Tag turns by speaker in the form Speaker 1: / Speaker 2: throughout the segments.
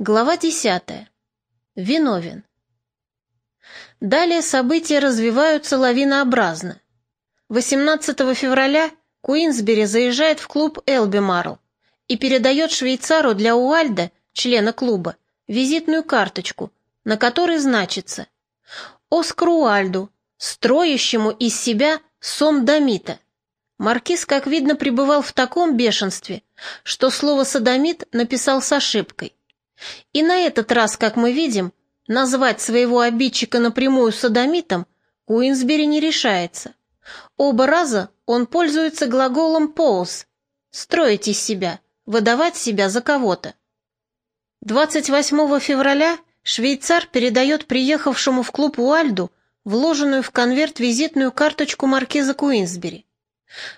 Speaker 1: Глава 10. Виновен. Далее события развиваются лавинообразно. 18 февраля Куинсбери заезжает в клуб Элбимарл и передает швейцару для Уальда, члена клуба, визитную карточку, на которой значится «Оскару Уальду, строящему из себя сомдомита». Маркиз, как видно, пребывал в таком бешенстве, что слово «садомит» написал с ошибкой. И на этот раз, как мы видим, назвать своего обидчика напрямую садомитом Куинсбери не решается. Оба раза он пользуется глаголом «pose» — строить из себя, выдавать себя за кого-то. 28 февраля швейцар передает приехавшему в клуб Уальду вложенную в конверт визитную карточку маркиза Куинсбери.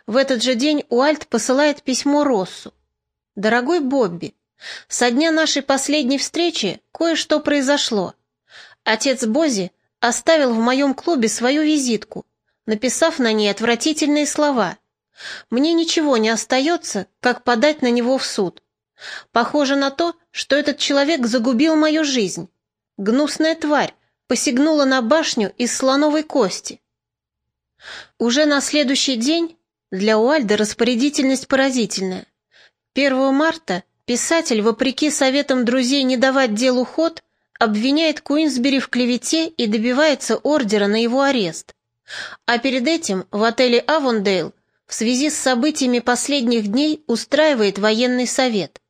Speaker 1: В этот же день Уальд посылает письмо Россу. «Дорогой Бобби, со дня нашей последней встречи кое-что произошло. Отец Бози оставил в моем клубе свою визитку, написав на ней отвратительные слова. Мне ничего не остается, как подать на него в суд. Похоже на то, что этот человек загубил мою жизнь. Гнусная тварь посягнула на башню из слоновой кости. Уже на следующий день для Уальда распорядительность поразительная. 1 марта Писатель, вопреки советам друзей не давать делу ход, обвиняет Куинсбери в клевете и добивается ордера на его арест. А перед этим в отеле «Авондейл» в связи с событиями последних дней устраивает военный совет.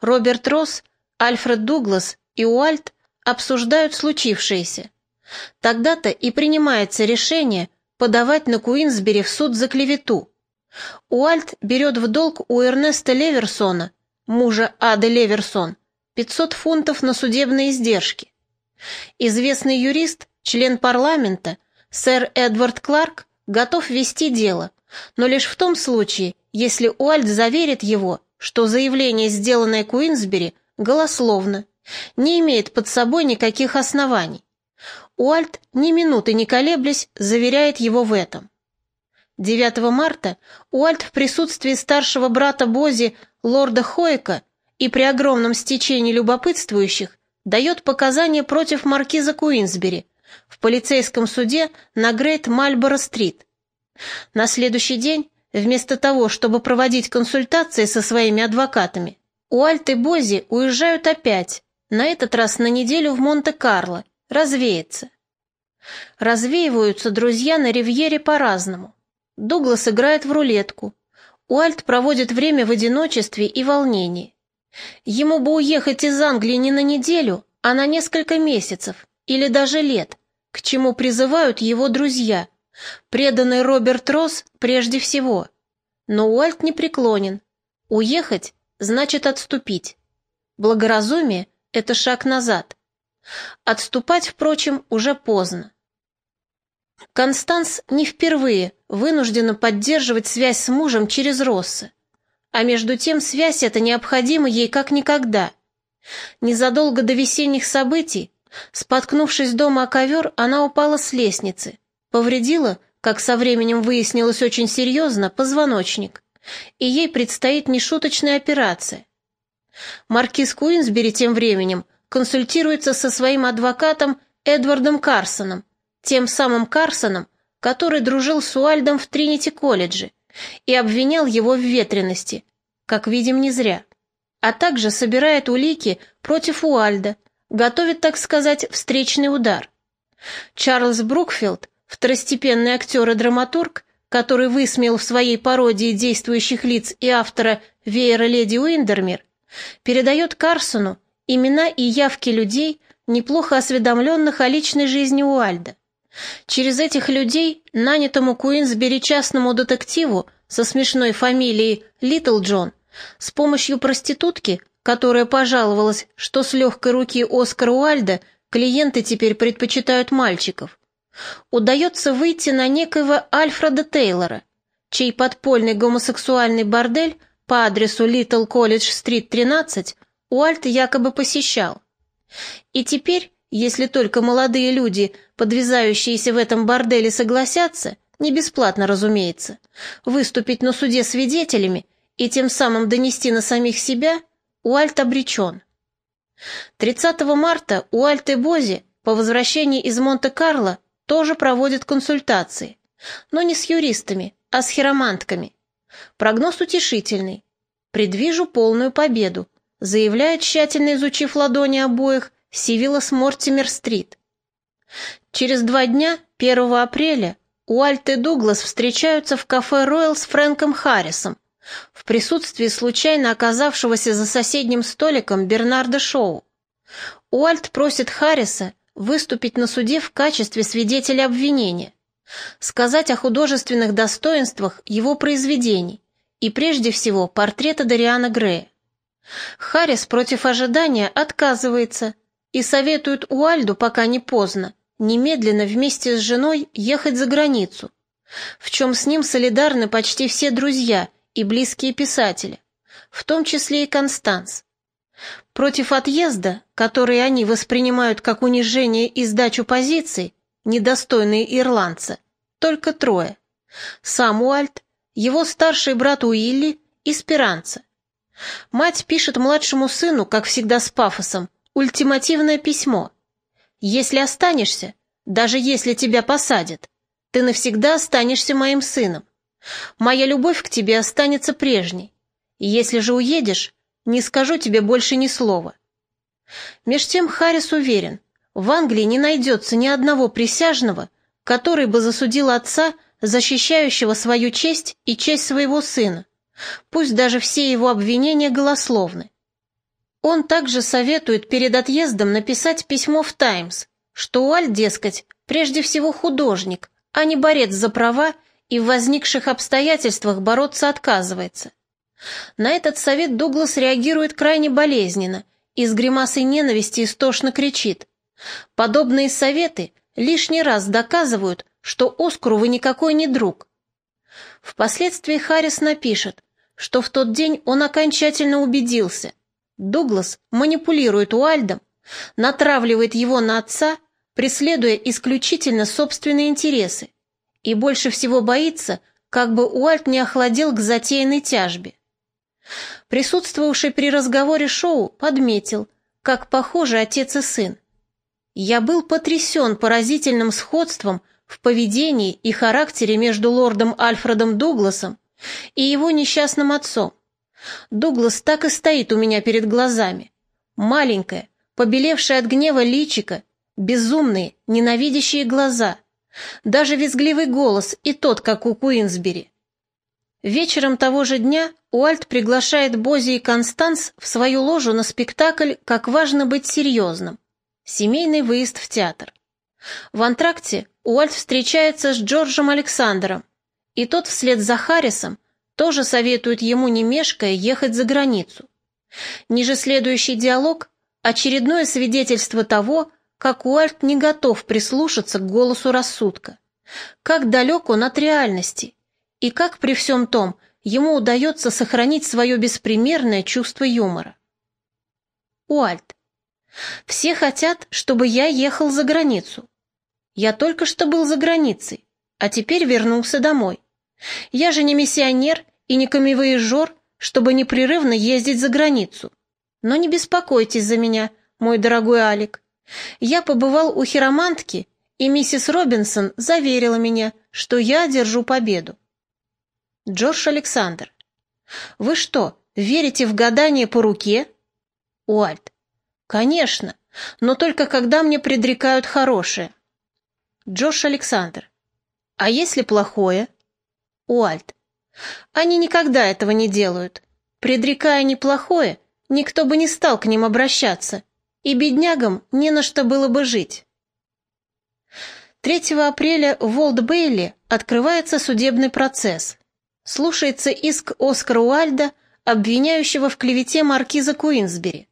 Speaker 1: Роберт Росс, Альфред Дуглас и Уальт обсуждают случившееся. Тогда-то и принимается решение подавать на Куинсбери в суд за клевету. Уальт берет в долг у Эрнеста Леверсона мужа Ады Леверсон, 500 фунтов на судебные издержки. Известный юрист, член парламента, сэр Эдвард Кларк, готов вести дело, но лишь в том случае, если Уальд заверит его, что заявление, сделанное Куинсбери, голословно, не имеет под собой никаких оснований. Уальт, ни минуты не колеблясь, заверяет его в этом. 9 марта Уальт в присутствии старшего брата Бози лорда Хоека и при огромном стечении любопытствующих дает показания против маркиза Куинсбери в полицейском суде на Грейт Мальборо-стрит. На следующий день, вместо того, чтобы проводить консультации со своими адвокатами, Уальт и Бози уезжают опять, на этот раз на неделю в Монте-Карло, развеяться. Развеиваются друзья на ривьере по-разному. Дуглас играет в рулетку, Уальт проводит время в одиночестве и волнении. Ему бы уехать из Англии не на неделю, а на несколько месяцев или даже лет, к чему призывают его друзья, преданный Роберт Росс прежде всего. Но Уальт не преклонен. Уехать значит отступить. Благоразумие — это шаг назад. Отступать, впрочем, уже поздно. Констанс не впервые вынуждена поддерживать связь с мужем через Росса. А между тем связь эта необходима ей как никогда. Незадолго до весенних событий, споткнувшись дома о ковер, она упала с лестницы, повредила, как со временем выяснилось очень серьезно, позвоночник, и ей предстоит нешуточная операция. Маркиз Куинсбери тем временем консультируется со своим адвокатом Эдвардом Карсоном, тем самым Карсоном, который дружил с Уальдом в Тринити-колледже и обвинял его в ветренности, как видим, не зря, а также собирает улики против Уальда, готовит, так сказать, встречный удар. Чарльз Брукфилд, второстепенный актер и драматург, который высмеял в своей пародии действующих лиц и автора «Веера леди Уиндермир», передает Карсону имена и явки людей, неплохо осведомленных о личной жизни Уальда. Через этих людей нанятому Куинсбери частному детективу со смешной фамилией Литл Джон с помощью проститутки, которая пожаловалась, что с легкой руки Оскара Уальда клиенты теперь предпочитают мальчиков, удается выйти на некоего Альфреда Тейлора, чей подпольный гомосексуальный бордель по адресу Литл Колледж Стрит 13 Уальт якобы посещал. И теперь если только молодые люди, подвязающиеся в этом борделе, согласятся, не бесплатно, разумеется, выступить на суде свидетелями и тем самым донести на самих себя, Уальт обречен. 30 марта у Альты Бози по возвращении из Монте-Карло тоже проводят консультации, но не с юристами, а с хиромантками. Прогноз утешительный. Предвижу полную победу, заявляет, тщательно изучив ладони обоих, Сивилас Мортимер-стрит. Через два дня, 1 апреля, Уальт и Дуглас встречаются в кафе «Роyal» с Фрэнком Харрисом, в присутствии случайно оказавшегося за соседним столиком Бернарда Шоу. Уальт просит Харриса выступить на суде в качестве свидетеля обвинения, сказать о художественных достоинствах его произведений и прежде всего портрета Дариана Грея. Харрис против ожидания отказывается и советует Уальду, пока не поздно, немедленно вместе с женой ехать за границу, в чем с ним солидарны почти все друзья и близкие писатели, в том числе и Констанс. Против отъезда, который они воспринимают как унижение и сдачу позиций, недостойные ирландца, только трое. Сам Уальт, его старший брат Уилли и Спиранца. Мать пишет младшему сыну, как всегда с пафосом, ультимативное письмо – если останешься, даже если тебя посадят, ты навсегда останешься моим сыном. Моя любовь к тебе останется прежней. Если же уедешь, не скажу тебе больше ни слова. Меж тем Харрис уверен, в Англии не найдется ни одного присяжного, который бы засудил отца, защищающего свою честь и честь своего сына, пусть даже все его обвинения голословны. Он также советует перед отъездом написать письмо в «Таймс», что Уаль, дескать, прежде всего художник, а не борец за права и в возникших обстоятельствах бороться отказывается. На этот совет Дуглас реагирует крайне болезненно и с гримасой ненависти истошно кричит. Подобные советы лишний раз доказывают, что Оскару вы никакой не друг. Впоследствии Харрис напишет, что в тот день он окончательно убедился, Дуглас манипулирует Уальдом, натравливает его на отца, преследуя исключительно собственные интересы, и больше всего боится, как бы Уальд не охладел к затеянной тяжбе. Присутствовавший при разговоре шоу подметил, как похожи отец и сын. Я был потрясен поразительным сходством в поведении и характере между лордом Альфредом Дугласом и его несчастным отцом. Дуглас так и стоит у меня перед глазами. Маленькая, побелевшая от гнева личика, безумные, ненавидящие глаза. Даже визгливый голос и тот, как у Куинсбери. Вечером того же дня Уальт приглашает Бози и Констанс в свою ложу на спектакль «Как важно быть серьезным» — семейный выезд в театр. В антракте Уальт встречается с Джорджем Александром, и тот вслед за Харрисом тоже советует ему, не мешкая, ехать за границу. Ниже следующий диалог – очередное свидетельство того, как Уальт не готов прислушаться к голосу рассудка, как далек он от реальности, и как при всем том ему удается сохранить свое беспримерное чувство юмора. Уальт. Все хотят, чтобы я ехал за границу. Я только что был за границей, а теперь вернулся домой. Я же не миссионер и не камевоежор, чтобы непрерывно ездить за границу. Но не беспокойтесь за меня, мой дорогой Алик. Я побывал у хиромантки, и миссис Робинсон заверила меня, что я одержу победу. Джордж Александр. Вы что, верите в гадание по руке? Уальт. Конечно, но только когда мне предрекают хорошее. Джордж Александр. А если плохое? Уальт. Они никогда этого не делают. Предрекая неплохое, никто бы не стал к ним обращаться, и беднягам не на что было бы жить. 3 апреля в Волд-Бейли открывается судебный процесс. Слушается иск Оскара Уальда, обвиняющего в клевете маркиза Куинсбери.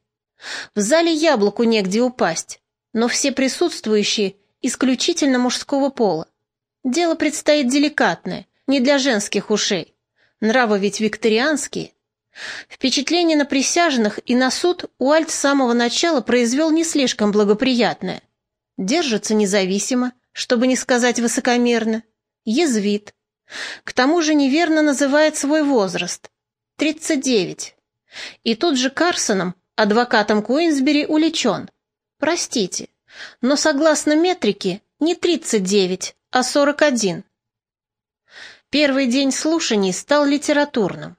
Speaker 1: В зале яблоку негде упасть, но все присутствующие исключительно мужского пола. Дело предстоит деликатное, не для женских ушей. Нравы ведь викторианские. Впечатление на присяжных и на суд Уальт с самого начала произвел не слишком благоприятное. Держится независимо, чтобы не сказать высокомерно, язвит. К тому же неверно называет свой возраст — 39. И тут же Карсоном адвокатом Куинсбери уличен. Простите, но согласно метрике не 39, а 41. Первый день слушаний стал литературным.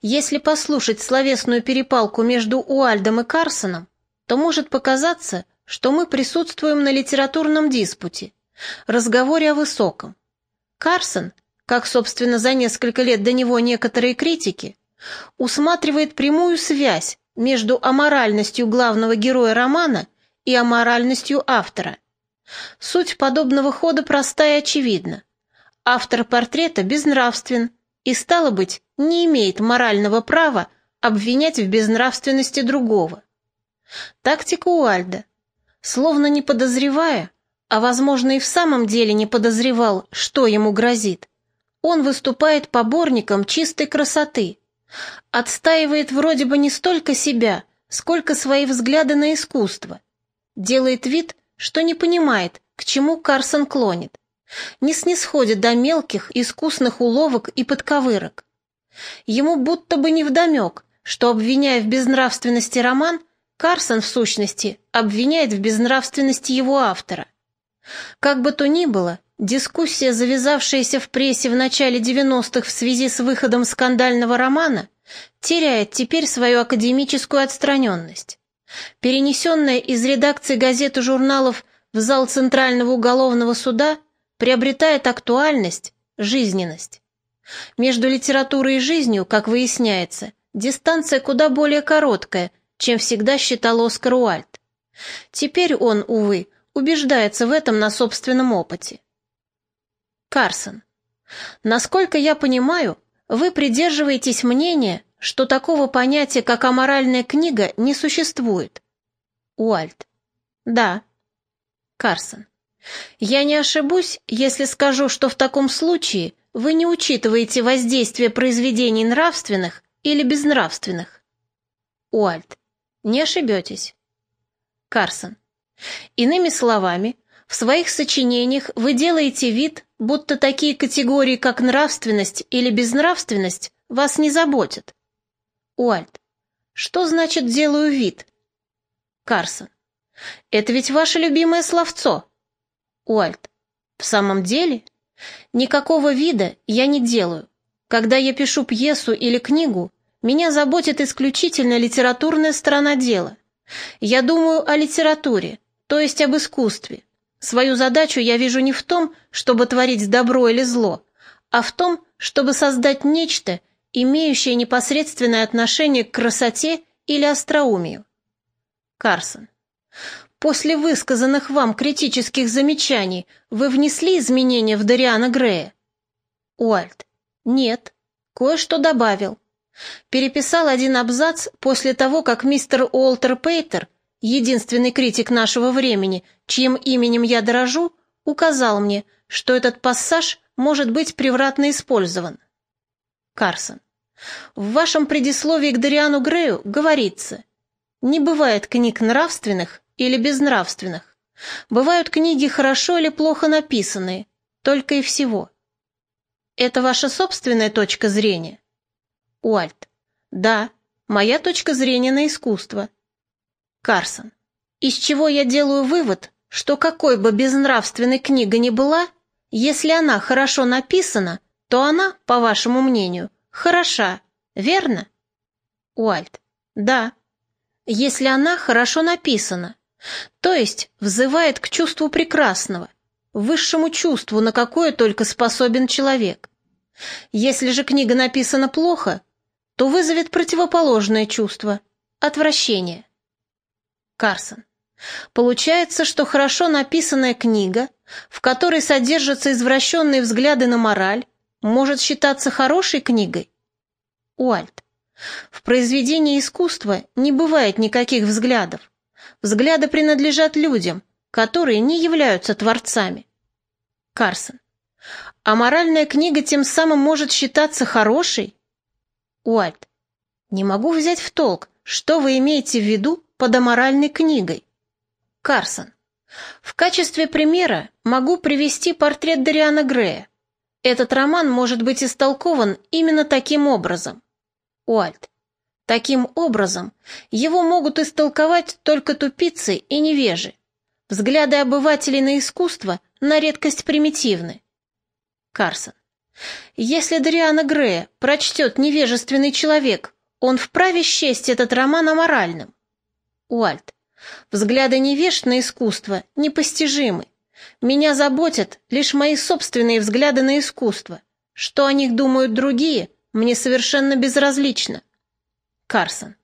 Speaker 1: Если послушать словесную перепалку между Уальдом и Карсоном, то может показаться, что мы присутствуем на литературном диспуте, разговоре о высоком. Карсон, как, собственно, за несколько лет до него некоторые критики, усматривает прямую связь между аморальностью главного героя романа и аморальностью автора. Суть подобного хода проста и очевидна. Автор портрета безнравствен и, стало быть, не имеет морального права обвинять в безнравственности другого. Тактика Уальда. Словно не подозревая, а, возможно, и в самом деле не подозревал, что ему грозит, он выступает поборником чистой красоты, отстаивает вроде бы не столько себя, сколько свои взгляды на искусство, делает вид, что не понимает, к чему Карсон клонит, не снисходит до мелких, искусных уловок и подковырок. Ему будто бы невдомек, что, обвиняя в безнравственности роман, Карсон, в сущности, обвиняет в безнравственности его автора. Как бы то ни было, дискуссия, завязавшаяся в прессе в начале 90-х в связи с выходом скандального романа, теряет теперь свою академическую отстраненность. Перенесенная из редакции газет и журналов в зал Центрального уголовного суда приобретает актуальность, жизненность. Между литературой и жизнью, как выясняется, дистанция куда более короткая, чем всегда считал Оскар Уальд. Теперь он, увы, убеждается в этом на собственном опыте. Карсон. Насколько я понимаю, вы придерживаетесь мнения, что такого понятия, как аморальная книга, не существует. Уальд. Да. Карсон. Я не ошибусь, если скажу, что в таком случае вы не учитываете воздействие произведений нравственных или безнравственных. Уальд. Не ошибетесь. Карсон. Иными словами, в своих сочинениях вы делаете вид, будто такие категории, как нравственность или безнравственность, вас не заботят. Уальд. Что значит «делаю вид»? Карсон. Это ведь ваше любимое словцо. Уальд. В самом деле? Никакого вида я не делаю. Когда я пишу пьесу или книгу, меня заботит исключительно литературная сторона дела. Я думаю о литературе, то есть об искусстве. Свою задачу я вижу не в том, чтобы творить добро или зло, а в том, чтобы создать нечто, имеющее непосредственное отношение к красоте или остроумию. Карсон. После высказанных вам критических замечаний вы внесли изменения в Дариана Грея? Уальт. Нет. Кое-что добавил. Переписал один абзац после того, как мистер Уолтер Пейтер, единственный критик нашего времени, чьим именем я дорожу, указал мне, что этот пассаж может быть превратно использован. Карсон. В вашем предисловии к Дариану Грею говорится, не бывает книг нравственных, или безнравственных. Бывают книги хорошо или плохо написанные, только и всего. Это ваша собственная точка зрения? Уальт. Да, моя точка зрения на искусство. Карсон. Из чего я делаю вывод, что какой бы безнравственной книга ни была, если она хорошо написана, то она, по вашему мнению, хороша, верно? Уальт. Да. Если она хорошо написана, то есть взывает к чувству прекрасного, высшему чувству, на какое только способен человек. Если же книга написана плохо, то вызовет противоположное чувство – отвращение. Карсон. Получается, что хорошо написанная книга, в которой содержатся извращенные взгляды на мораль, может считаться хорошей книгой? Уальт. В произведении искусства не бывает никаких взглядов. Взгляды принадлежат людям, которые не являются творцами. Карсон. А моральная книга тем самым может считаться хорошей? Уальт. Не могу взять в толк, что вы имеете в виду под аморальной книгой. Карсон. В качестве примера могу привести портрет Дариана Грея. Этот роман может быть истолкован именно таким образом. Уальт. Таким образом, его могут истолковать только тупицы и невежи. Взгляды обывателей на искусство на редкость примитивны. Карсон. Если Дариана Грея прочтет «Невежественный человек», он вправе счесть этот роман аморальным. Уальт. Взгляды невежд на искусство непостижимы. Меня заботят лишь мои собственные взгляды на искусство. Что о них думают другие, мне совершенно безразлично. Карсон.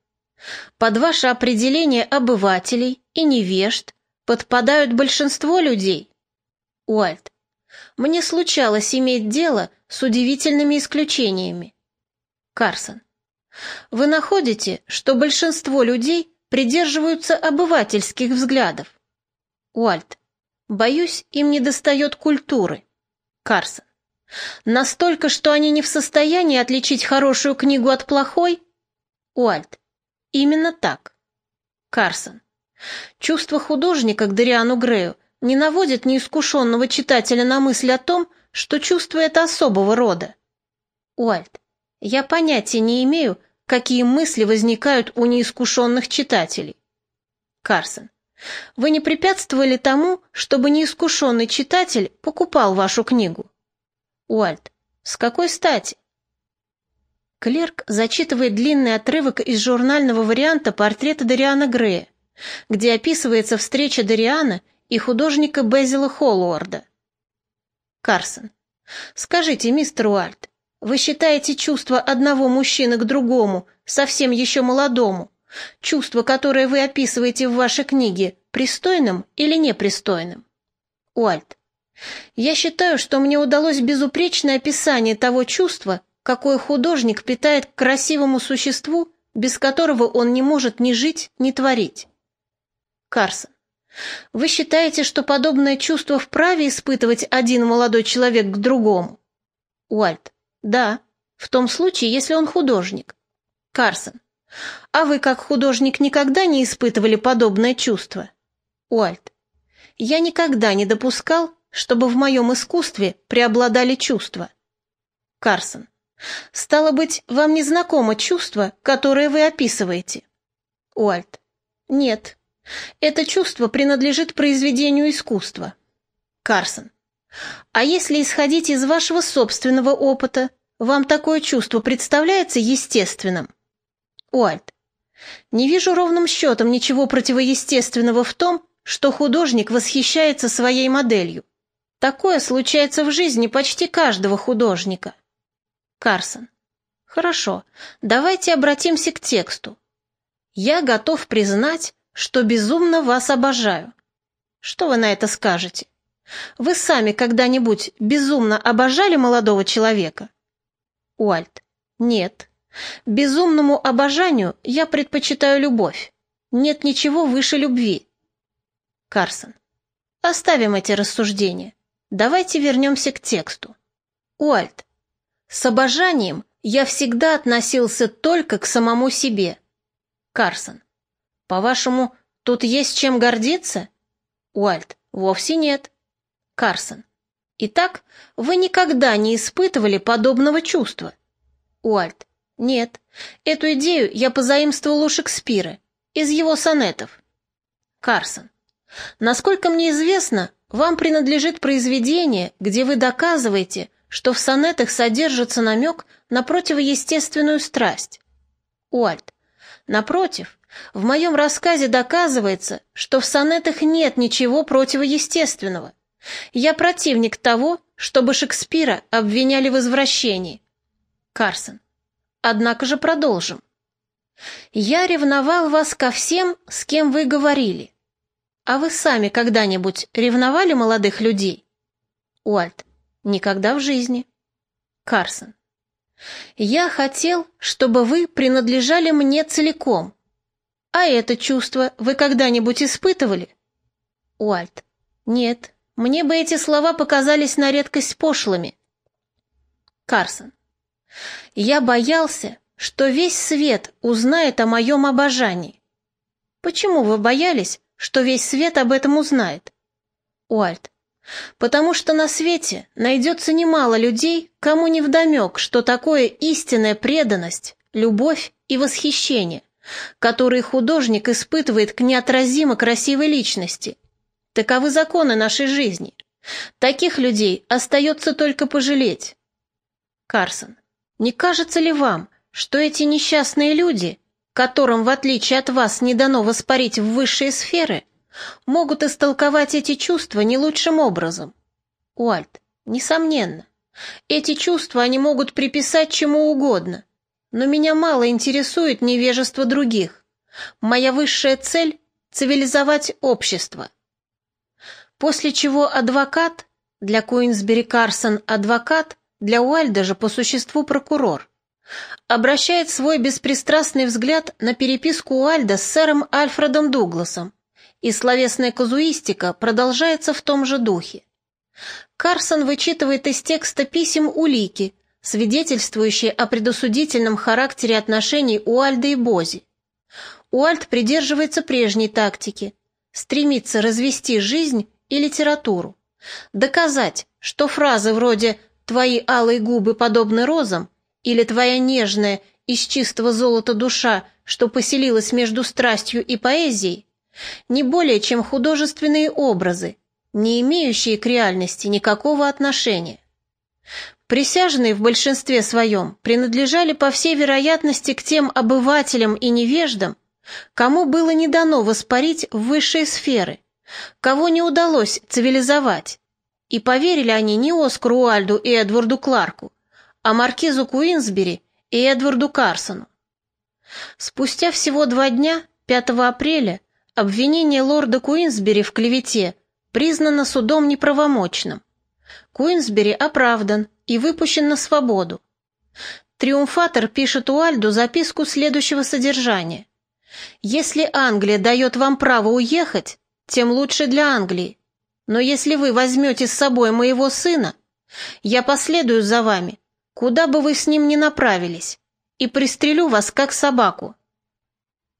Speaker 1: Под ваше определение обывателей и невежд подпадают большинство людей. Уальт. Мне случалось иметь дело с удивительными исключениями. Карсон. Вы находите, что большинство людей придерживаются обывательских взглядов? Уальт. Боюсь, им недостает культуры. Карсон. Настолько, что они не в состоянии отличить хорошую книгу от плохой? Уальт. Именно так. Карсон. Чувство художника к Дариану Грею не наводит неискушенного читателя на мысль о том, что чувство это особого рода. Уальт. Я понятия не имею, какие мысли возникают у неискушенных читателей. Карсон. Вы не препятствовали тому, чтобы неискушенный читатель покупал вашу книгу? Уальт. С какой стати? Клерк зачитывает длинный отрывок из журнального варианта портрета Дариана Грея, где описывается встреча Дариана и художника Безила Холлуарда. Карсон. Скажите, мистер Уальт, вы считаете чувство одного мужчины к другому, совсем еще молодому, чувство, которое вы описываете в вашей книге, пристойным или непристойным? Уальт. Я считаю, что мне удалось безупречное описание того чувства, какой художник питает к красивому существу, без которого он не может ни жить, ни творить. Карсон. Вы считаете, что подобное чувство вправе испытывать один молодой человек к другому? Уальт. Да, в том случае, если он художник. Карсон. А вы, как художник, никогда не испытывали подобное чувство? Уальт. Я никогда не допускал, чтобы в моем искусстве преобладали чувства. Карсон. Стало быть, вам не знакомо чувство, которое вы описываете? Уальт. Нет. Это чувство принадлежит произведению искусства. Карсон. А если исходить из вашего собственного опыта, вам такое чувство представляется естественным? Уальт. Не вижу ровным счетом ничего противоестественного в том, что художник восхищается своей моделью. Такое случается в жизни почти каждого художника. Карсон. Хорошо, давайте обратимся к тексту. Я готов признать, что безумно вас обожаю. Что вы на это скажете? Вы сами когда-нибудь безумно обожали молодого человека? Уальт. Нет. Безумному обожанию я предпочитаю любовь. Нет ничего выше любви. Карсон. Оставим эти рассуждения. Давайте вернемся к тексту. Уальт. С обожанием я всегда относился только к самому себе. Карсон. По-вашему, тут есть чем гордиться? Уальт. Вовсе нет. Карсон. Итак, вы никогда не испытывали подобного чувства? Уальт. Нет. Эту идею я позаимствовал у Шекспира, из его сонетов. Карсон. Насколько мне известно, вам принадлежит произведение, где вы доказываете, что в сонетах содержится намек на противоестественную страсть. Уальт. Напротив, в моем рассказе доказывается, что в сонетах нет ничего противоестественного. Я противник того, чтобы Шекспира обвиняли в извращении. Карсон. Однако же продолжим. Я ревновал вас ко всем, с кем вы говорили. А вы сами когда-нибудь ревновали молодых людей? Уальт. Никогда в жизни. Карсон. Я хотел, чтобы вы принадлежали мне целиком. А это чувство вы когда-нибудь испытывали? Уальт. Нет, мне бы эти слова показались на редкость пошлыми. Карсон. Я боялся, что весь свет узнает о моем обожании. Почему вы боялись, что весь свет об этом узнает? Уальт. Потому что на свете найдется немало людей, кому не вдомек, что такое истинная преданность, любовь и восхищение, которые художник испытывает к неотразимо красивой личности. Таковы законы нашей жизни. Таких людей остается только пожалеть. Карсон, не кажется ли вам, что эти несчастные люди, которым, в отличие от вас, не дано воспарить в высшие сферы, могут истолковать эти чувства не лучшим образом? Уальт, несомненно. Эти чувства они могут приписать чему угодно, но меня мало интересует невежество других. Моя высшая цель — цивилизовать общество. После чего адвокат, для Куинсбери Карсон адвокат, для Уальда же по существу прокурор, обращает свой беспристрастный взгляд на переписку Уальда с сэром Альфредом Дугласом, и словесная казуистика продолжается в том же духе. Карсон вычитывает из текста писем улики, свидетельствующие о предосудительном характере отношений Уальда и Бози. Уальд придерживается прежней тактики, стремится развести жизнь и литературу, доказать, что фразы вроде «твои алые губы подобны розам» или «твоя нежная из чистого золота душа, что поселилась между страстью и поэзией» не более чем художественные образы, не имеющие к реальности никакого отношения. Присяжные в большинстве своем принадлежали по всей вероятности к тем обывателям и невеждам, кому было не дано воспарить в высшие сферы, кого не удалось цивилизовать. И поверили они не Оскару Уальду и Эдварду Кларку, а маркизу Куинсбери и Эдварду Карсону. Спустя всего два дня, 5 апреля, обвинение лорда Куинсбери в клевете признано судом неправомочным. Куинсбери оправдан и выпущен на свободу. Триумфатор пишет Уальду записку следующего содержания. «Если Англия дает вам право уехать, тем лучше для Англии. Но если вы возьмете с собой моего сына, я последую за вами, куда бы вы с ним ни направились, и пристрелю вас, как собаку».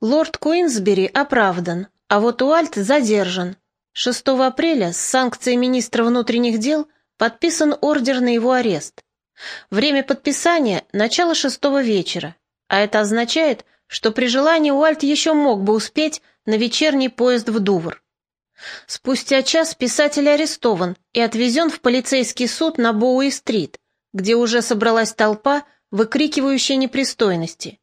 Speaker 1: Лорд Куинсбери оправдан, а вот Уальт задержан. 6 апреля с санкцией министра внутренних дел подписан ордер на его арест. Время подписания – начало шестого вечера, а это означает, что при желании Уальт еще мог бы успеть на вечерний поезд в Дувр. Спустя час писатель арестован и отвезен в полицейский суд на Боуи-стрит, где уже собралась толпа, выкрикивающая непристойности.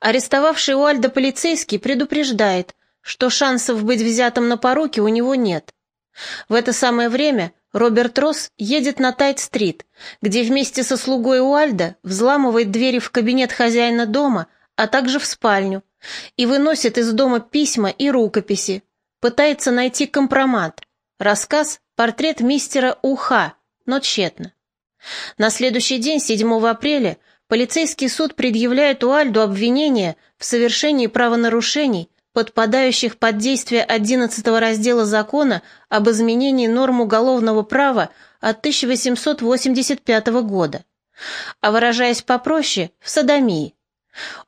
Speaker 1: Арестовавший Уальда полицейский предупреждает, что шансов быть взятым на поруки у него нет. В это самое время Роберт Росс едет на Тайт-стрит, где вместе со слугой Уальда взламывает двери в кабинет хозяина дома, а также в спальню, и выносит из дома письма и рукописи, пытается найти компромат, рассказ, портрет мистера Уха, но тщетно. На следующий день, 7 апреля, полицейский суд предъявляет Уальду обвинение в совершении правонарушений, подпадающих под действие 11 раздела закона об изменении норм уголовного права от 1885 года, а выражаясь попроще, в садомии.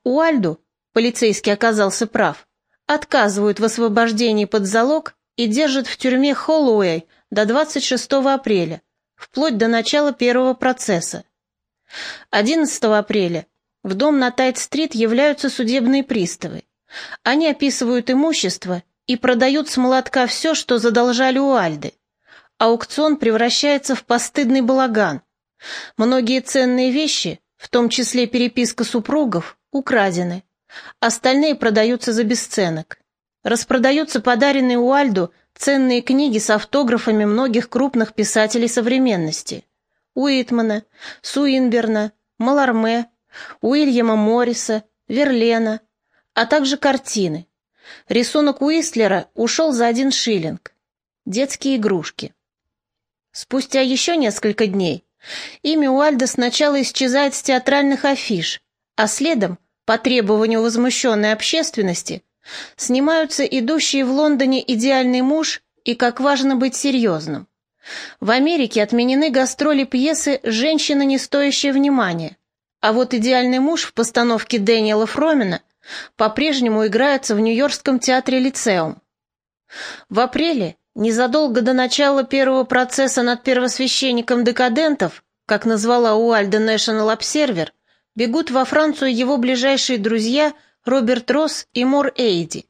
Speaker 1: Уальду, полицейский оказался прав, отказывают в освобождении под залог и держат в тюрьме Холлоуэй до 26 апреля, вплоть до начала первого процесса. 11 апреля в дом на Тайт-стрит являются судебные приставы. Они описывают имущество и продают с молотка все, что задолжали у Альды. Аукцион превращается в постыдный балаган. Многие ценные вещи, в том числе переписка супругов, украдены. Остальные продаются за бесценок. Распродаются подаренные Уальду ценные книги с автографами многих крупных писателей современности. Уитмана, Суинберна, Маларме, Уильяма Морриса, Верлена, а также картины. Рисунок Уистлера ушел за один шиллинг. Детские игрушки. Спустя еще несколько дней имя Уальда сначала исчезает с театральных афиш, а следом по требованию возмущенной общественности, снимаются идущие в Лондоне «Идеальный муж» и «Как важно быть серьезным». В Америке отменены гастроли пьесы «Женщина, не стоящая внимания», а вот «Идеальный муж» в постановке Дэниела Фромена по-прежнему играется в Нью-Йоркском театре «Лицеум». В апреле, незадолго до начала первого процесса над первосвященником декадентов, как назвала Уальда National Observer, бегут во Францию его ближайшие друзья Роберт Росс и Мор Эйди.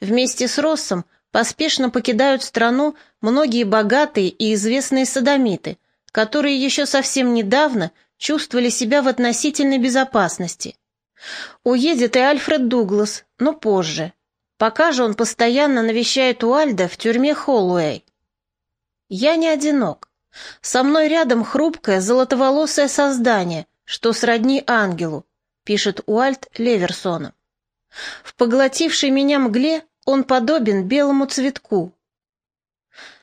Speaker 1: Вместе с Россом поспешно покидают страну многие богатые и известные садомиты, которые еще совсем недавно чувствовали себя в относительной безопасности. Уедет и Альфред Дуглас, но позже. Пока же он постоянно навещает Уальда в тюрьме Холлуэй. Я не одинок. Со мной рядом хрупкое золотоволосое создание, что сродни ангелу, пишет Уальд Леверсоном. В поглотившей меня мгле он подобен белому цветку.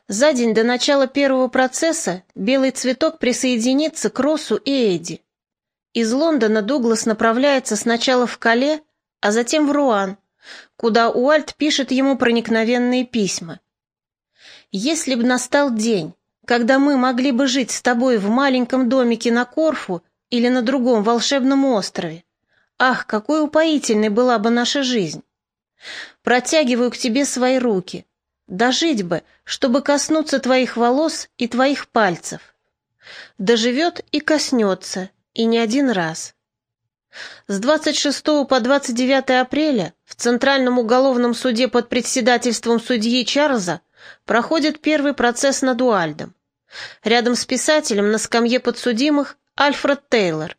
Speaker 1: За день до начала первого процесса белый цветок присоединится к Росу и Эдди. Из Лондона Дуглас направляется сначала в Кале, а затем в Руан, куда Уальт пишет ему проникновенные письма. «Если б настал день, когда мы могли бы жить с тобой в маленьком домике на Корфу или на другом волшебном острове, ах, какой упоительной была бы наша жизнь! Протягиваю к тебе свои руки, дожить бы, чтобы коснуться твоих волос и твоих пальцев. Доживет и коснется, и не один раз. С 26 по 29 апреля в Центральном уголовном суде под председательством судьи Чарльза проходит первый процесс над Уальдом. Рядом с писателем на скамье подсудимых Альфред Тейлор.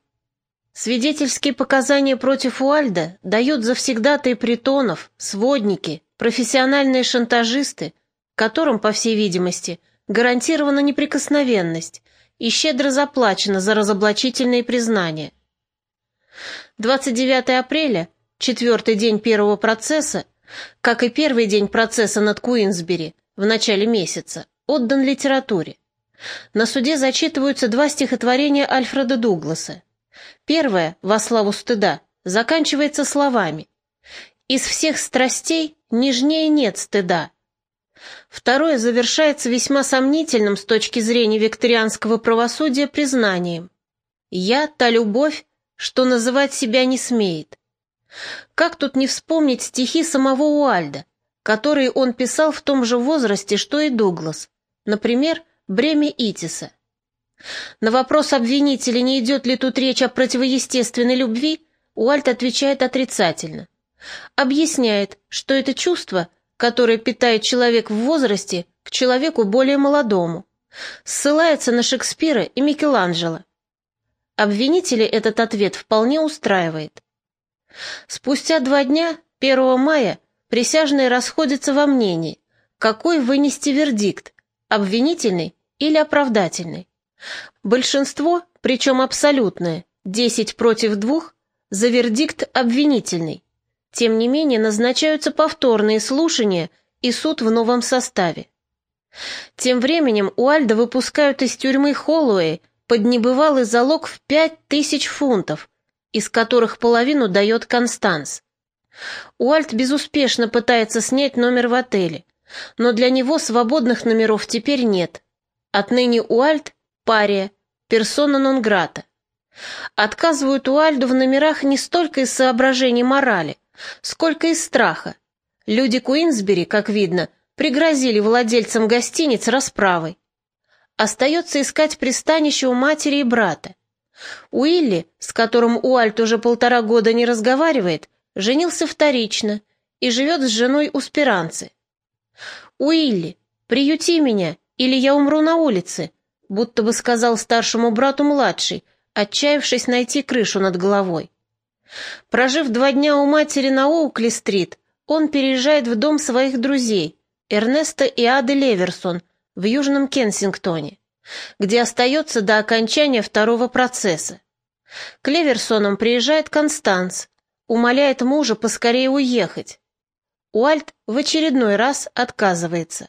Speaker 1: Свидетельские показания против Уальда дают завсегдатые притонов, сводники, профессиональные шантажисты, которым, по всей видимости, гарантирована неприкосновенность и щедро заплачено за разоблачительные признания. 29 апреля, четвертый день первого процесса, как и первый день процесса над Куинсбери в начале месяца, отдан литературе. На суде зачитываются два стихотворения Альфреда Дугласа. Первое, во славу стыда, заканчивается словами «Из всех страстей нежнее нет стыда». Второе завершается весьма сомнительным с точки зрения викторианского правосудия признанием «Я — та любовь, что называть себя не смеет». Как тут не вспомнить стихи самого Уальда, которые он писал в том же возрасте, что и Дуглас, например, «Бремя Итиса». На вопрос обвинителя, не идет ли тут речь о противоестественной любви, Уальт отвечает отрицательно. Объясняет, что это чувство, которое питает человек в возрасте к человеку более молодому. Ссылается на Шекспира и Микеланджело. Обвинителя этот ответ вполне устраивает. Спустя два дня, 1 мая, присяжные расходятся во мнении, какой вынести вердикт, обвинительный или оправдательный. Большинство, причем абсолютное, 10 против 2, за вердикт обвинительный. Тем не менее назначаются повторные слушания и суд в новом составе. Тем временем Уальда выпускают из тюрьмы Холлоуэй под небывалый залог в пять тысяч фунтов, из которых половину дает Констанс. Уальд безуспешно пытается снять номер в отеле, но для него свободных номеров теперь нет. Отныне Уальд пария, персона нон-грата. Отказывают Уальду в номерах не столько из соображений морали, сколько из страха. Люди Куинсбери, как видно, пригрозили владельцам гостиниц расправой. Остается искать пристанище у матери и брата. Уилли, с которым Уальт уже полтора года не разговаривает, женился вторично и живет с женой у Спиранцы. «Уилли, приюти меня, или я умру на улице», будто бы сказал старшему брату младший, отчаявшись найти крышу над головой. Прожив два дня у матери на Оукли-стрит, он переезжает в дом своих друзей, Эрнеста и Ады Леверсон, в Южном Кенсингтоне, где остается до окончания второго процесса. К Леверсонам приезжает Констанс, умоляет мужа поскорее уехать. Уальт в очередной раз отказывается.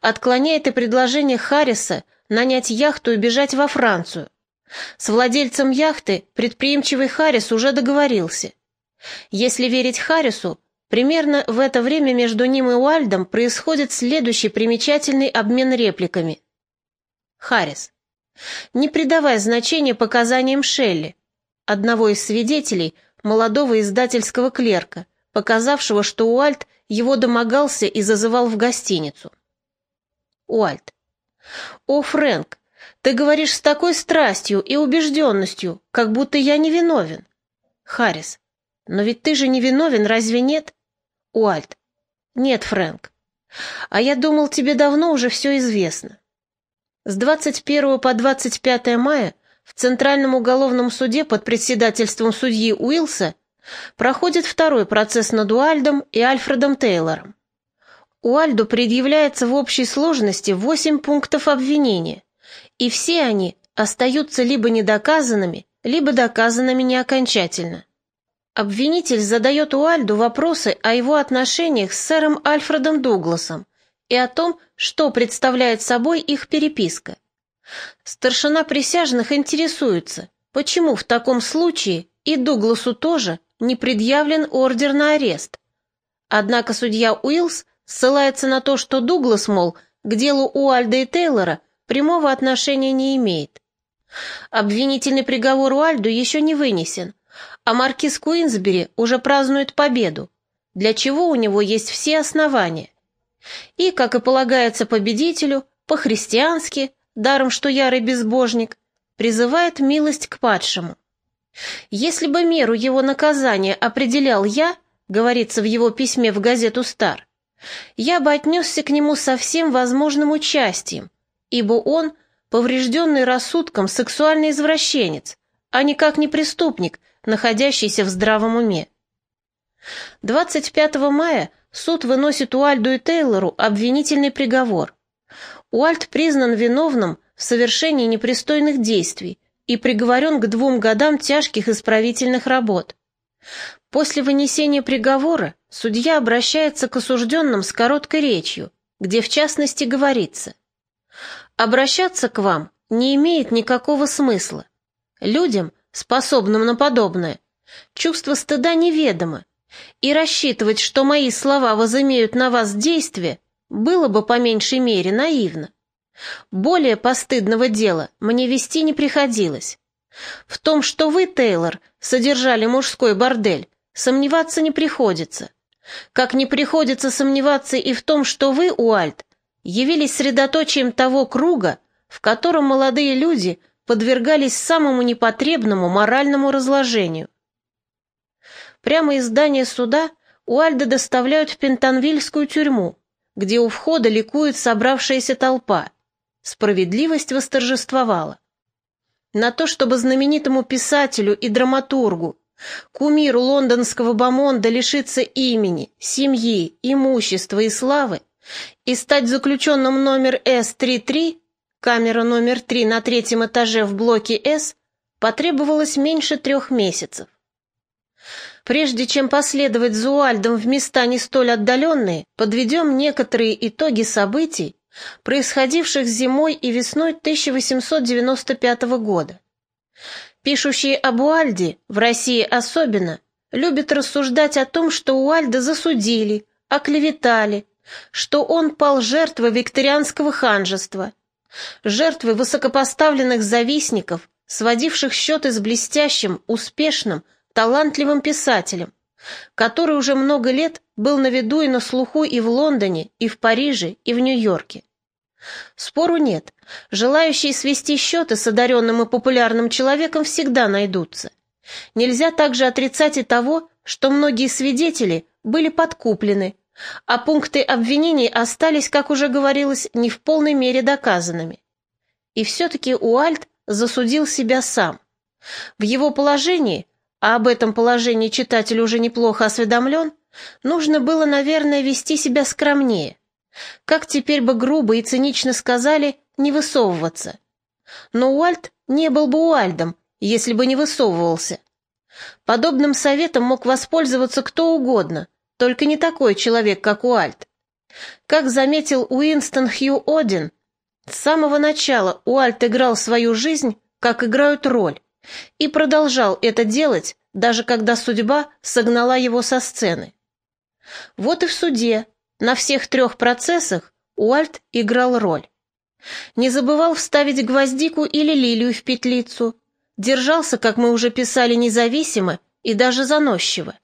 Speaker 1: Отклоняет и предложение Харриса нанять яхту и бежать во Францию. С владельцем яхты предприимчивый Харрис уже договорился. Если верить Харрису, примерно в это время между ним и Уальдом происходит следующий примечательный обмен репликами. Харрис. Не придавая значения показаниям Шелли, одного из свидетелей, молодого издательского клерка, показавшего, что Уальд его домогался и зазывал в гостиницу. Уальд. «О, Фрэнк, Ты говоришь с такой страстью и убежденностью, как будто я не виновен. Харрис, но ведь ты же не виновен, разве нет? Уальт. Нет, Фрэнк. А я думал, тебе давно уже все известно. С 21 по 25 мая в Центральном уголовном суде под председательством судьи Уилса проходит второй процесс над Уальдом и Альфредом Тейлором. Уальду предъявляется в общей сложности восемь пунктов обвинения, и все они остаются либо недоказанными, либо доказанными неокончательно. Обвинитель задает Уальду вопросы о его отношениях с сэром Альфредом Дугласом и о том, что представляет собой их переписка. Старшина присяжных интересуется, почему в таком случае и Дугласу тоже не предъявлен ордер на арест. Однако судья Уилс ссылается на то, что Дуглас, мол, к делу Уальда и Тейлора прямого отношения не имеет. Обвинительный приговор Уальду еще не вынесен, а маркиз Куинсбери уже празднует победу, для чего у него есть все основания. И, как и полагается победителю, по-христиански, даром что ярый безбожник, призывает милость к падшему. Если бы меру его наказания определял я, говорится в его письме в газету «Стар», я бы отнесся к нему со всем возможным участием, ибо он поврежденный рассудком сексуальный извращенец, а никак не преступник, находящийся в здравом уме. 25 мая суд выносит Уальду и Тейлору обвинительный приговор. Уальд признан виновным в совершении непристойных действий и приговорен к двум годам тяжких исправительных работ. После вынесения приговора судья обращается к осужденным с короткой речью, где в частности говорится «Обращаться к вам не имеет никакого смысла. Людям, способным на подобное, чувство стыда неведомо, и рассчитывать, что мои слова возымеют на вас действие, было бы по меньшей мере наивно. Более постыдного дела мне вести не приходилось. В том, что вы, Тейлор, содержали мужской бордель, сомневаться не приходится. Как не приходится сомневаться и в том, что вы, Уальт, явились средоточием того круга, в котором молодые люди подвергались самому непотребному моральному разложению. Прямо из здания суда Уальда доставляют в Пентонвильскую тюрьму, где у входа ликует собравшаяся толпа. Справедливость восторжествовала. На то, чтобы знаменитому писателю и драматургу, кумиру лондонского бомонда лишиться имени, семьи, имущества и славы и стать заключенным номер С-33, камера номер 3 на третьем этаже в блоке С, потребовалось меньше трех месяцев. Прежде чем последовать за Уальдом в места не столь отдаленные, подведем некоторые итоги событий, происходивших зимой и весной 1895 года. Пишущие об Уальде, в России особенно, любят рассуждать о том, что Уальда засудили, оклеветали, что он пал жертвой викторианского ханжества, жертвой высокопоставленных завистников, сводивших счеты с блестящим, успешным, талантливым писателем, который уже много лет был на виду и на слуху и в Лондоне, и в Париже, и в Нью-Йорке. Спору нет, желающие свести счеты с одаренным и популярным человеком всегда найдутся. Нельзя также отрицать и того, что многие свидетели были подкуплены, а пункты обвинений остались, как уже говорилось, не в полной мере доказанными. И все-таки Уальт засудил себя сам. В его положении, а об этом положении читатель уже неплохо осведомлен, нужно было, наверное, вести себя скромнее. Как теперь бы грубо и цинично сказали, не высовываться. Но Уальт не был бы Уальдом, если бы не высовывался. Подобным советом мог воспользоваться кто угодно, только не такой человек, как Уальт. Как заметил Уинстон Хью Один, с самого начала Уальт играл свою жизнь, как играют роль, и продолжал это делать, даже когда судьба согнала его со сцены. Вот и в суде, на всех трех процессах, Уальт играл роль. Не забывал вставить гвоздику или лилию в петлицу, держался, как мы уже писали, независимо и даже заносчиво.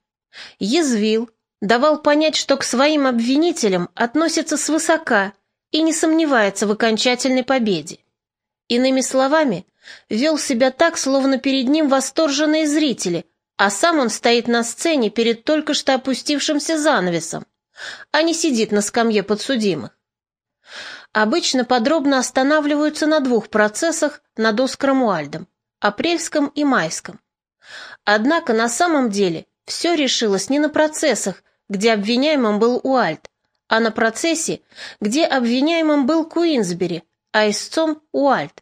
Speaker 1: Язвил, давал понять, что к своим обвинителям относится свысока и не сомневается в окончательной победе. Иными словами, вел себя так, словно перед ним восторженные зрители, а сам он стоит на сцене перед только что опустившимся занавесом, а не сидит на скамье подсудимых. Обычно подробно останавливаются на двух процессах над Оскаром Уальдом – апрельском и майском. Однако на самом деле все решилось не на процессах, где обвиняемым был Уальд, а на процессе, где обвиняемым был Куинсбери, а истцом – Уальд.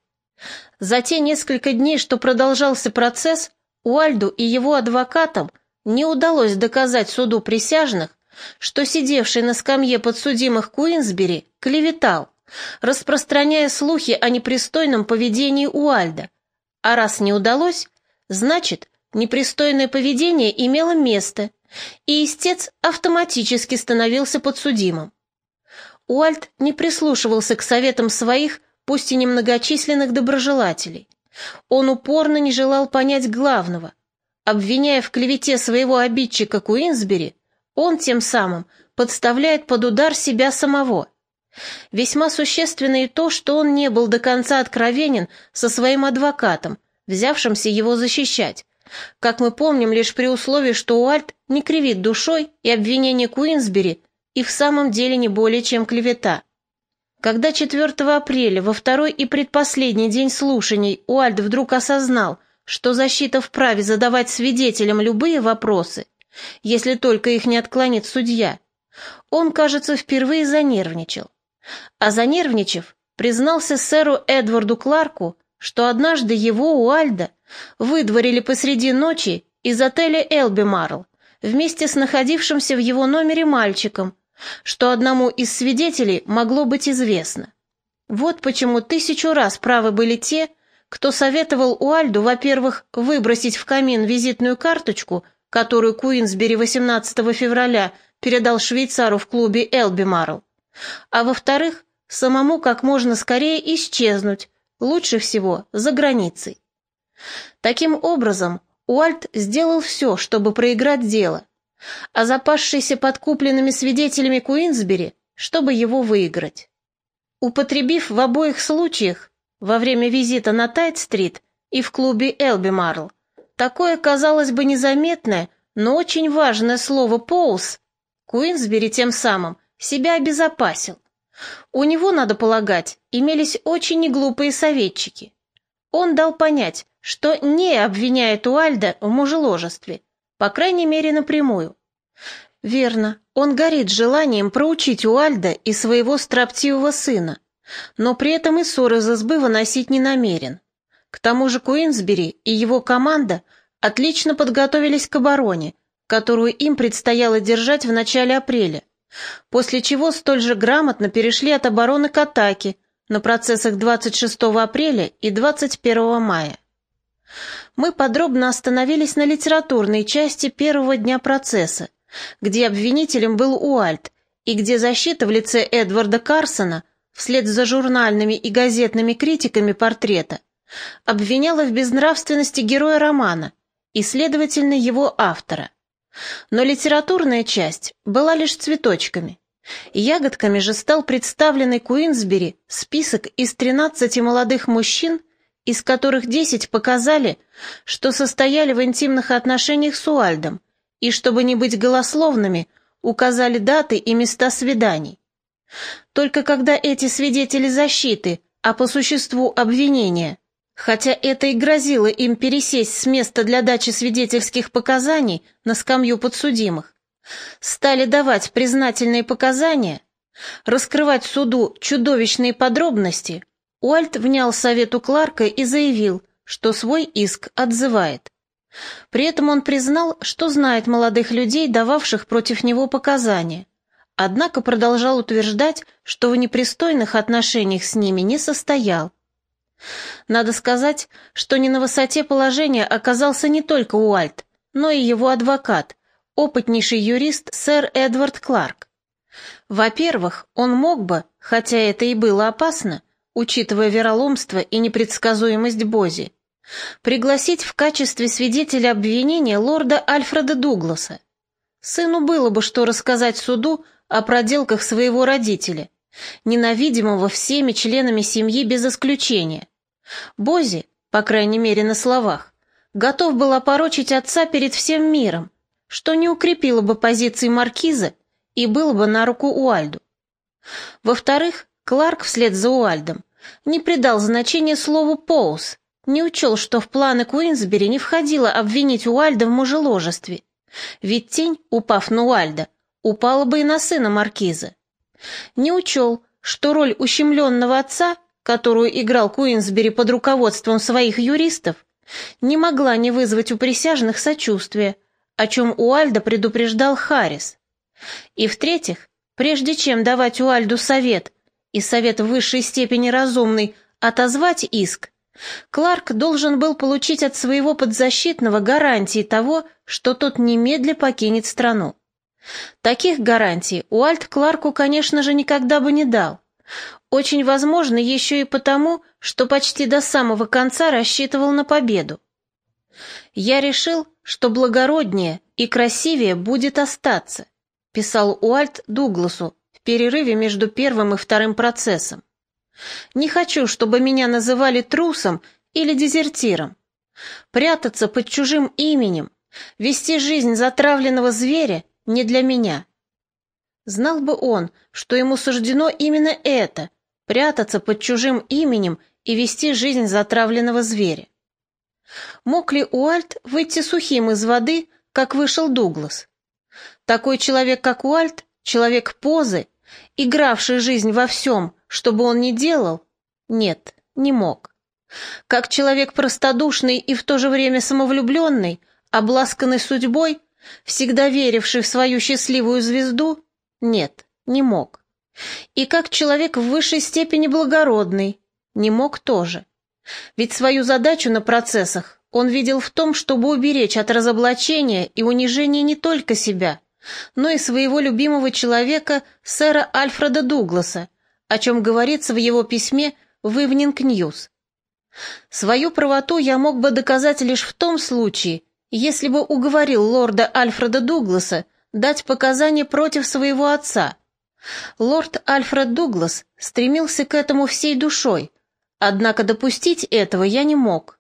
Speaker 1: За те несколько дней, что продолжался процесс, Уальду и его адвокатам не удалось доказать суду присяжных, что сидевший на скамье подсудимых Куинсбери клеветал, распространяя слухи о непристойном поведении Уальда. А раз не удалось, значит, непристойное поведение имело место, и истец автоматически становился подсудимым. Уальд не прислушивался к советам своих, пусть и немногочисленных доброжелателей. Он упорно не желал понять главного. Обвиняя в клевете своего обидчика Куинсбери, он тем самым подставляет под удар себя самого. Весьма существенно и то, что он не был до конца откровенен со своим адвокатом, взявшимся его защищать. Как мы помним, лишь при условии, что Уальт не кривит душой, и обвинение Куинсбери и в самом деле не более чем клевета. Когда 4 апреля, во второй и предпоследний день слушаний, Уальд вдруг осознал, что защита вправе задавать свидетелям любые вопросы, если только их не отклонит судья, он, кажется, впервые занервничал. А занервничав, признался сэру Эдварду Кларку, что однажды его, Уальда, выдворили посреди ночи из отеля Элби Марл вместе с находившимся в его номере мальчиком, что одному из свидетелей могло быть известно. Вот почему тысячу раз правы были те, кто советовал Уальду, во-первых, выбросить в камин визитную карточку, которую Куинсбери 18 февраля передал швейцару в клубе Элби Марл, а во-вторых, самому как можно скорее исчезнуть, лучше всего за границей. Таким образом, Уальт сделал все, чтобы проиграть дело, а запасшийся подкупленными свидетелями Куинсбери, чтобы его выиграть. Употребив в обоих случаях, во время визита на Тайт-стрит и в клубе Элби Марл, такое, казалось бы, незаметное, но очень важное слово «поус», Куинсбери тем самым себя обезопасил. У него, надо полагать, имелись очень неглупые советчики. Он дал понять, что не обвиняет Уальда в мужеложестве, по крайней мере напрямую. Верно, он горит желанием проучить Уальда и своего строптивого сына, но при этом и ссоры за избы выносить не намерен. К тому же Куинсбери и его команда отлично подготовились к обороне, которую им предстояло держать в начале апреля, после чего столь же грамотно перешли от обороны к атаке на процессах 26 апреля и 21 мая. Мы подробно остановились на литературной части первого дня процесса, где обвинителем был Уальт и где защита в лице Эдварда Карсона вслед за журнальными и газетными критиками портрета обвиняла в безнравственности героя романа и, следовательно, его автора. Но литературная часть была лишь цветочками. Ягодками же стал представленный Куинсбери список из 13 молодых мужчин, из которых 10 показали, что состояли в интимных отношениях с Уальдом, и, чтобы не быть голословными, указали даты и места свиданий. Только когда эти свидетели защиты, а по существу обвинения, хотя это и грозило им пересесть с места для дачи свидетельских показаний на скамью подсудимых, стали давать признательные показания, раскрывать суду чудовищные подробности, Уальт внял совету Кларка и заявил, что свой иск отзывает. При этом он признал, что знает молодых людей, дававших против него показания, однако продолжал утверждать, что в непристойных отношениях с ними не состоял. Надо сказать, что не на высоте положения оказался не только Уальт, но и его адвокат, опытнейший юрист сэр Эдвард Кларк. Во-первых, он мог бы, хотя это и было опасно, учитывая вероломство и непредсказуемость Бози, пригласить в качестве свидетеля обвинения лорда Альфреда Дугласа. Сыну было бы что рассказать суду о проделках своего родителя, ненавидимого всеми членами семьи без исключения. Бози, по крайней мере на словах, готов был опорочить отца перед всем миром, что не укрепило бы позиции маркиза и было бы на руку Уальду. Во-вторых, Кларк вслед за Уальдом не придал значения слову «поус», не учел, что в планы Куинсбери не входило обвинить Уальда в мужеложестве, ведь тень, упав на Уальда, упала бы и на сына маркиза. Не учел, что роль ущемленного отца, которую играл Куинсбери под руководством своих юристов, не могла не вызвать у присяжных сочувствия, о чем Уальда предупреждал Харрис. И в-третьих, прежде чем давать Уальду совет, и совет в высшей степени разумный, отозвать иск, Кларк должен был получить от своего подзащитного гарантии того, что тот немедля покинет страну. Таких гарантий Уальт Кларку, конечно же, никогда бы не дал. Очень возможно еще и потому, что почти до самого конца рассчитывал на победу. «Я решил, что благороднее и красивее будет остаться», писал Уальт Дугласу в перерыве между первым и вторым процессом. «Не хочу, чтобы меня называли трусом или дезертиром. Прятаться под чужим именем, вести жизнь затравленного зверя не для меня. Знал бы он, что ему суждено именно это — прятаться под чужим именем и вести жизнь затравленного зверя. Мог ли Уальт выйти сухим из воды, как вышел Дуглас? Такой человек, как Уальт, человек позы, игравший жизнь во всем, что бы он ни делал, нет, не мог. Как человек простодушный и в то же время самовлюбленный, обласканный судьбой, всегда веривший в свою счастливую звезду, нет, не мог. И как человек в высшей степени благородный, не мог тоже. Ведь свою задачу на процессах он видел в том, чтобы уберечь от разоблачения и унижения не только себя, но и своего любимого человека, сэра Альфреда Дугласа, о чем говорится в его письме в Ивнинг Ньюс. Свою правоту я мог бы доказать лишь в том случае, если бы уговорил лорда Альфреда Дугласа дать показания против своего отца. Лорд Альфред Дуглас стремился к этому всей душой, однако допустить этого я не мог.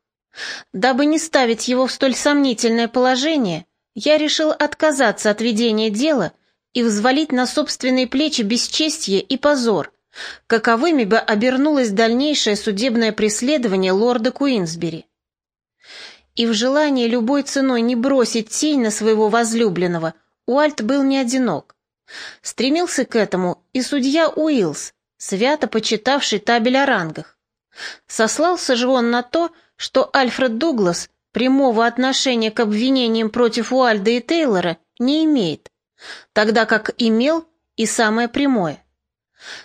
Speaker 1: Дабы не ставить его в столь сомнительное положение, я решил отказаться от ведения дела и взвалить на собственные плечи бесчестье и позор, каковыми бы обернулось дальнейшее судебное преследование лорда Куинсбери и в желании любой ценой не бросить тень на своего возлюбленного, Уальт был не одинок. Стремился к этому и судья Уилс, свято почитавший табель о рангах. Сослался же он на то, что Альфред Дуглас прямого отношения к обвинениям против Уальда и Тейлора не имеет, тогда как имел и самое прямое.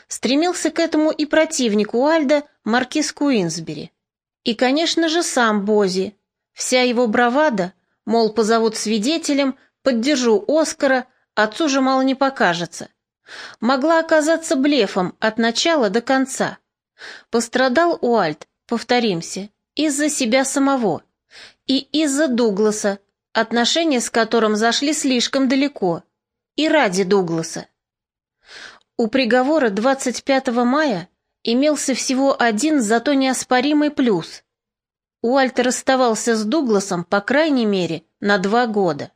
Speaker 1: Стремился к этому и противник Уальда, маркиз Куинсбери. И, конечно же, сам Бози, Вся его бравада, мол, позовут свидетелем, поддержу Оскара, отцу же мало не покажется, могла оказаться блефом от начала до конца. Пострадал Уальт, повторимся, из-за себя самого и из-за Дугласа, отношения с которым зашли слишком далеко, и ради Дугласа. У приговора 25 мая имелся всего один, зато неоспоримый плюс. Уальтер расставался с Дугласом, по крайней мере, на два года.